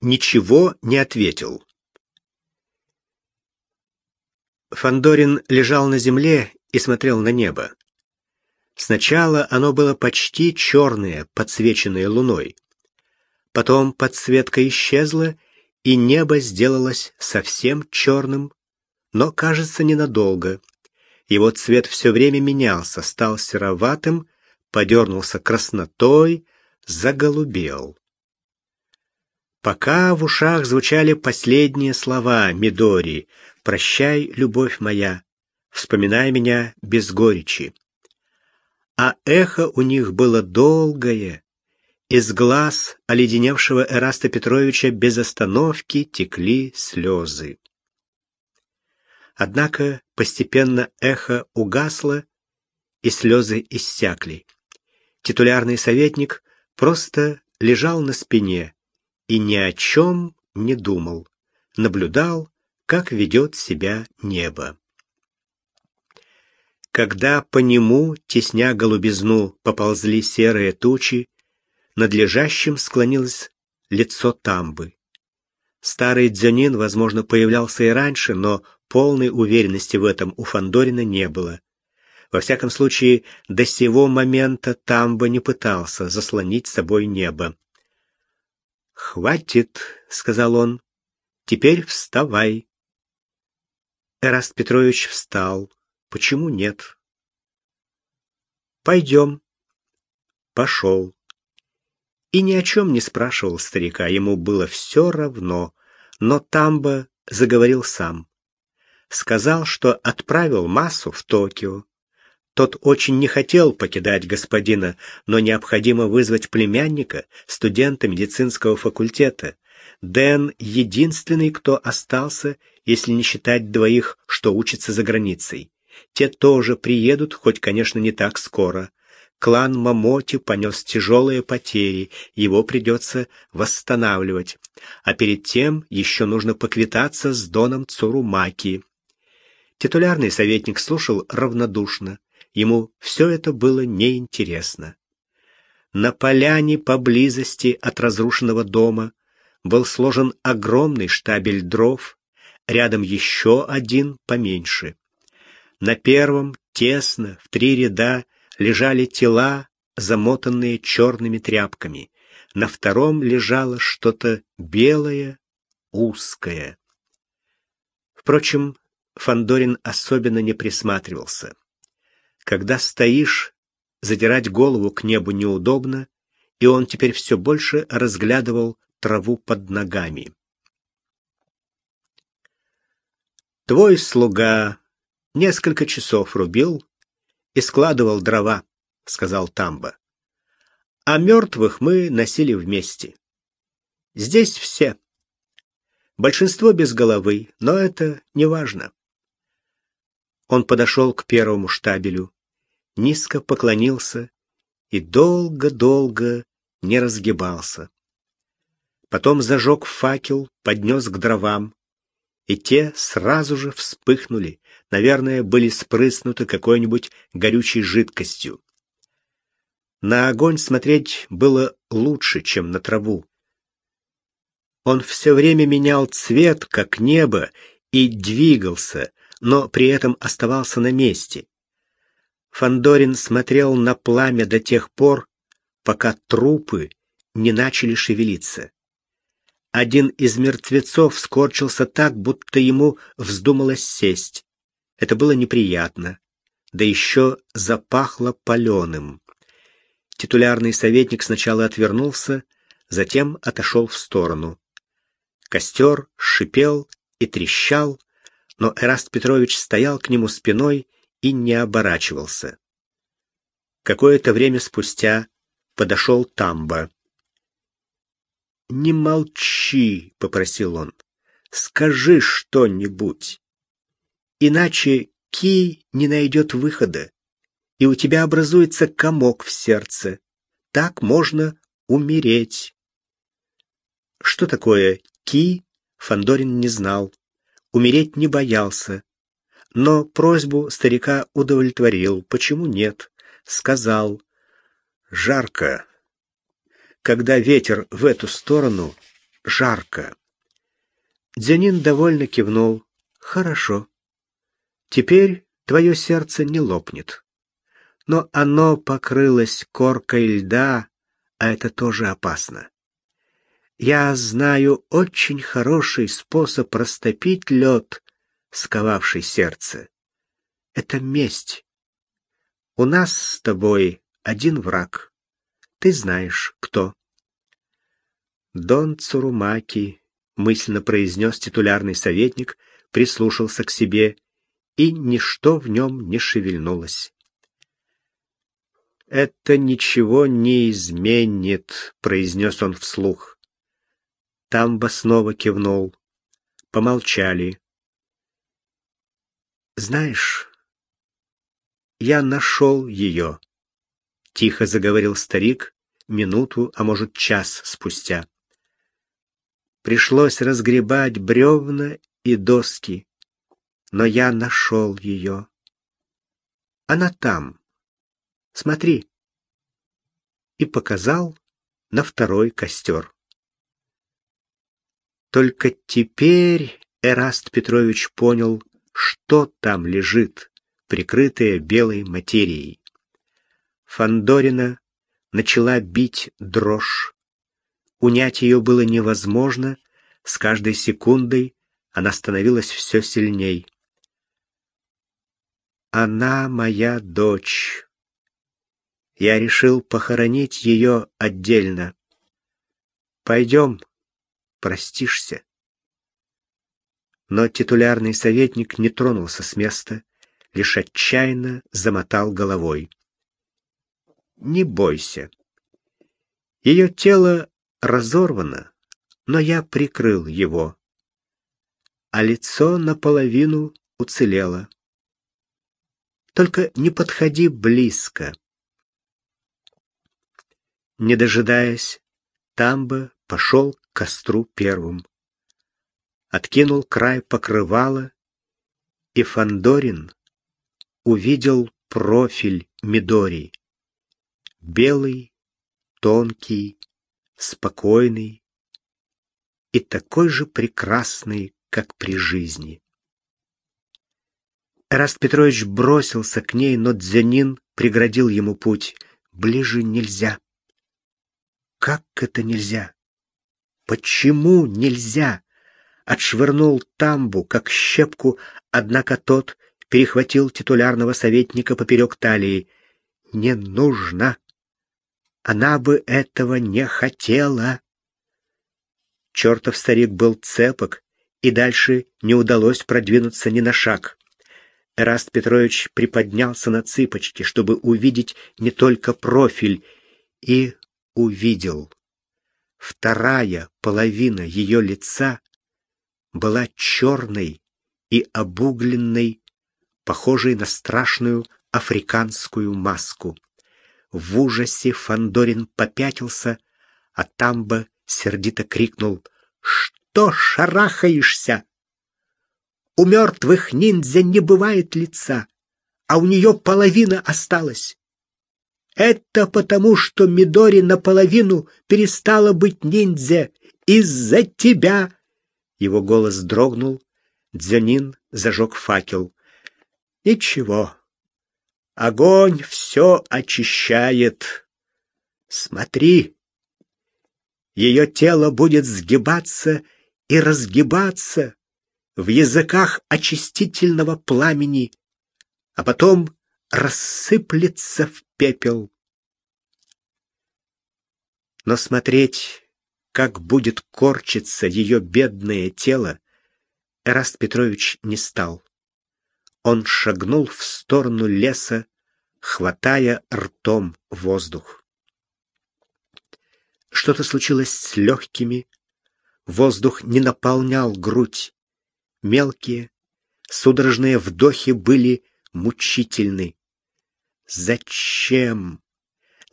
ничего не ответил. Фандорин лежал на земле и смотрел на небо. Сначала оно было почти черное, подсвеченное луной. Потом подсветка исчезла, и небо сделалось совсем черным, но, кажется, ненадолго. Его цвет все время менялся, стал сероватым, подернулся краснотой, заголубел. Пока в ушах звучали последние слова Мидори «Прощай, любовь моя, вспоминай меня без горечи». А эхо у них было долгое. Из глаз оледеневшего Эраста Петровича без остановки текли слезы. Однако постепенно эхо угасло, и слезы иссякли. Титулярный советник просто лежал на спине и ни о чем не думал, наблюдал, как ведет себя небо. Когда по нему, тесня голубизну, поползли серые тучи, над лежащим склонилось лицо Тамбы. Старый дзюнин, возможно, появлялся и раньше, но полной уверенности в этом у Фандорина не было. Во всяком случае, до сего момента Тамба не пытался заслонить собой небо. «Хватит», — сказал он, — «теперь вставай». Эраст Петрович встал. Почему нет? «Пойдем». Пошел. И ни о чем не спрашивал старика, ему было все равно, но Тамба заговорил сам. Сказал, что отправил массу в Токио, тот очень не хотел покидать господина, но необходимо вызвать племянника, студента медицинского факультета. Дэн — единственный, кто остался, если не считать двоих, что учатся за границей. Те тоже приедут, хоть, конечно, не так скоро. Клан Мамоти понес тяжелые потери, его придется восстанавливать. А перед тем еще нужно поквитаться с Доном Цурумаки. Титулярный советник слушал равнодушно. Ему все это было неинтересно. На поляне поблизости от разрушенного дома был сложен огромный штабель дров, рядом еще один поменьше. На первом, тесно, в три ряда, лежали тела, замотанные черными тряпками. На втором лежало что-то белое, узкое. Впрочем, Фандорин особенно не присматривался. Когда стоишь, задирать голову к небу неудобно, и он теперь все больше разглядывал траву под ногами. Твой слуга несколько часов рубил и складывал дрова, сказал Тамба. А мертвых мы носили вместе. Здесь все. Большинство без головы, но это не важно. Он подошел к первому штабелю низко поклонился и долго-долго не разгибался. Потом зажег факел, поднес к дровам, и те сразу же вспыхнули, наверное, были спрыснуты какой-нибудь горючей жидкостью. На огонь смотреть было лучше, чем на траву. Он все время менял цвет, как небо, и двигался, но при этом оставался на месте. Фандорин смотрел на пламя до тех пор, пока трупы не начали шевелиться. Один из мертвецов скорчился так, будто ему вздумалось сесть. Это было неприятно, да еще запахло паленым. Титулярный советник сначала отвернулся, затем отошел в сторону. Костер шипел и трещал, но Эраст Петрович стоял к нему спиной и не оборачивался. Какое-то время спустя подошел Тамба. «Не молчи», — попросил он, — «скажи что-нибудь. Иначе Ки не найдет выхода, и у тебя образуется комок в сердце. Так можно умереть». Что такое Ки, Фандорин не знал. Умереть не боялся, но просьбу старика удовлетворил. Почему нет? Сказал. Жарко. Когда ветер в эту сторону, жарко. Дзянин довольно кивнул. Хорошо. Теперь твое сердце не лопнет. Но оно покрылось коркой льда, а это тоже опасно. Я знаю очень хороший способ растопить лед, сковавший сердце. Это месть. У нас с тобой один враг. Ты знаешь, кто. Дон Цурумаки, мысленно произнес титулярный советник, прислушался к себе, и ничто в нем не шевельнулось. «Это ничего не изменит», — произнес он вслух. Тамба снова кивнул. Помолчали. «Знаешь, я нашел ее», — тихо заговорил старик минуту, а может час спустя. Пришлось разгребать бревна и доски, но я нашел ее. Она там. Смотри. И показал на второй костер. Только теперь Эраст Петрович понял, что там лежит, прикрытое белой материей. Фандорина начала бить дрожь. Унять ее было невозможно, с каждой секундой она становилась все сильней. Она моя дочь. Я решил похоронить ее отдельно. Пойдем, простишься. Но титулярный советник не тронулся с места, лишь отчаянно замотал головой. Не бойся. Ее тело разорвано, но я прикрыл его, а лицо наполовину уцелело. Только не подходи близко. Не дожидаясь, Тамба пошел к костру первым. Откинул край покрывала, и Фандорин увидел профиль Мидори. Белый, тонкий, спокойный, и такой же прекрасный, как при жизни. Раст Петрович бросился к ней, но Дзянин преградил ему путь. Ближе нельзя. Как это нельзя? Почему нельзя? Отшвырнул тамбу, как щепку, однако тот перехватил титулярного советника поперек талии. Не нужно. Она бы этого не хотела. Чертов старик был цепок, и дальше не удалось продвинуться ни на шаг. Эраст Петрович приподнялся на цыпочки, чтобы увидеть не только профиль, и увидел. Вторая половина ее лица была черной и обугленной, похожей на страшную африканскую маску. В ужасе Фандорин попятился, а Тамба сердито крикнул «Что шарахаешься?» У мертвых ниндзя не бывает лица, а у нее половина осталась. Это потому, что Мидори наполовину перестала быть ниндзя из-за тебя. Его голос дрогнул. Дзюнин зажег факел. Ничего. Огонь все очищает. Смотри, ее тело будет сгибаться и разгибаться в языках очистительного пламени, а потом рассыплется в пепел. Но смотреть, как будет корчиться ее бедное тело, Эраст Петрович не стал. Он шагнул в сторону леса, хватая ртом воздух. Что-то случилось с легкими. Воздух не наполнял грудь. Мелкие, судорожные вдохи были мучительны. Зачем?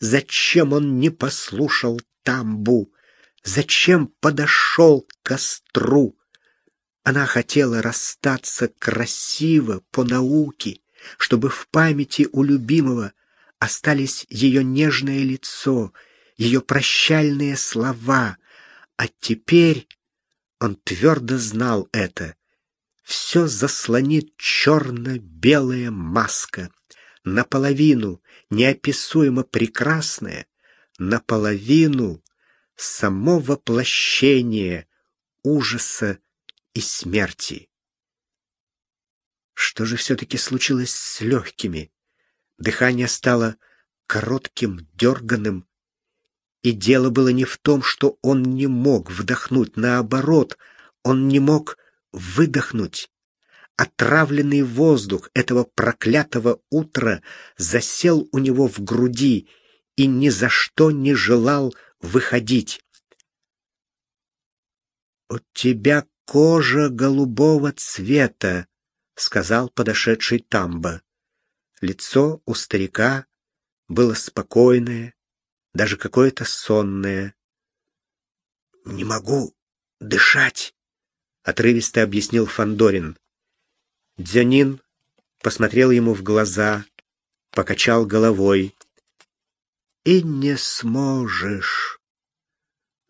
Зачем он не послушал Тамбу? Зачем подошел к костру? Она хотела расстаться красиво, по науке, чтобы в памяти у любимого остались ее нежное лицо — ее прощальные слова, А теперь он твердо знал это. Все заслонит черно-белая маска, наполовину неописуемо прекрасная, наполовину само воплощение ужаса и смерти. Что же все-таки случилось с легкими? Дыхание стало коротким, дерганым. И дело было не в том, что он не мог вдохнуть, наоборот, он не мог выдохнуть. Отравленный воздух этого проклятого утра засел у него в груди и ни за что не желал выходить. «У тебя кожа голубого цвета», — сказал подошедший Тамба. Лицо у старика было спокойное, даже какое-то сонное. «Не могу дышать», — отрывисто объяснил Фандорин. Дзянин посмотрел ему в глаза, покачал головой. «И не сможешь.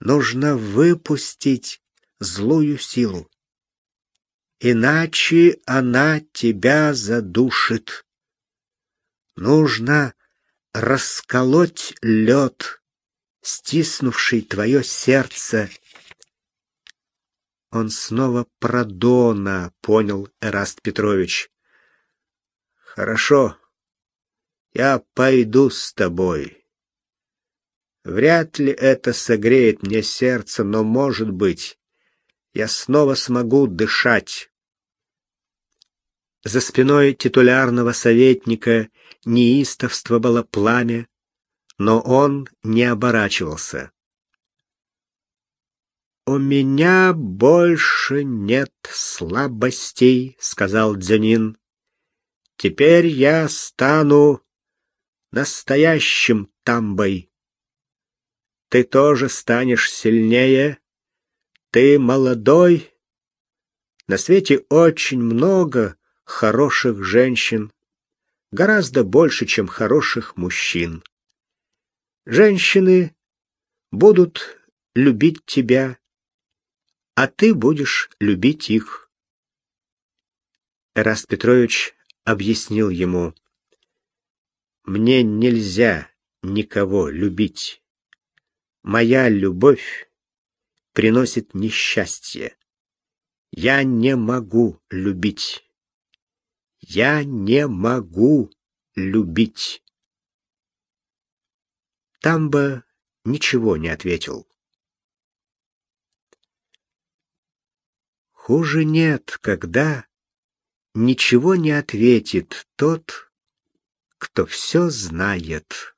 Нужно выпустить злую силу. Иначе она тебя задушит. Нужно расколоть лед, стиснувший твое сердце. Он снова про Дона, понял Эраст Петрович. Хорошо, я пойду с тобой. Вряд ли это согреет мне сердце, но, может быть, я снова смогу дышать. За спиной титулярного советника неистовствовало пламя, но он не оборачивался. «У меня больше нет слабостей», — сказал Дзюнин. «Теперь я стану настоящим тамбой. Ты тоже станешь сильнее. Ты молодой. На свете очень много хороших женщин, гораздо больше, чем хороших мужчин. Женщины будут любить тебя, а ты будешь любить их. Эраст Петрович объяснил ему: "Мне нельзя никого любить. Моя любовь приносит несчастье. Я не могу любить. Я не могу любить. Тамба ничего не ответил. Хуже нет, когда ничего не ответит тот, кто все знает.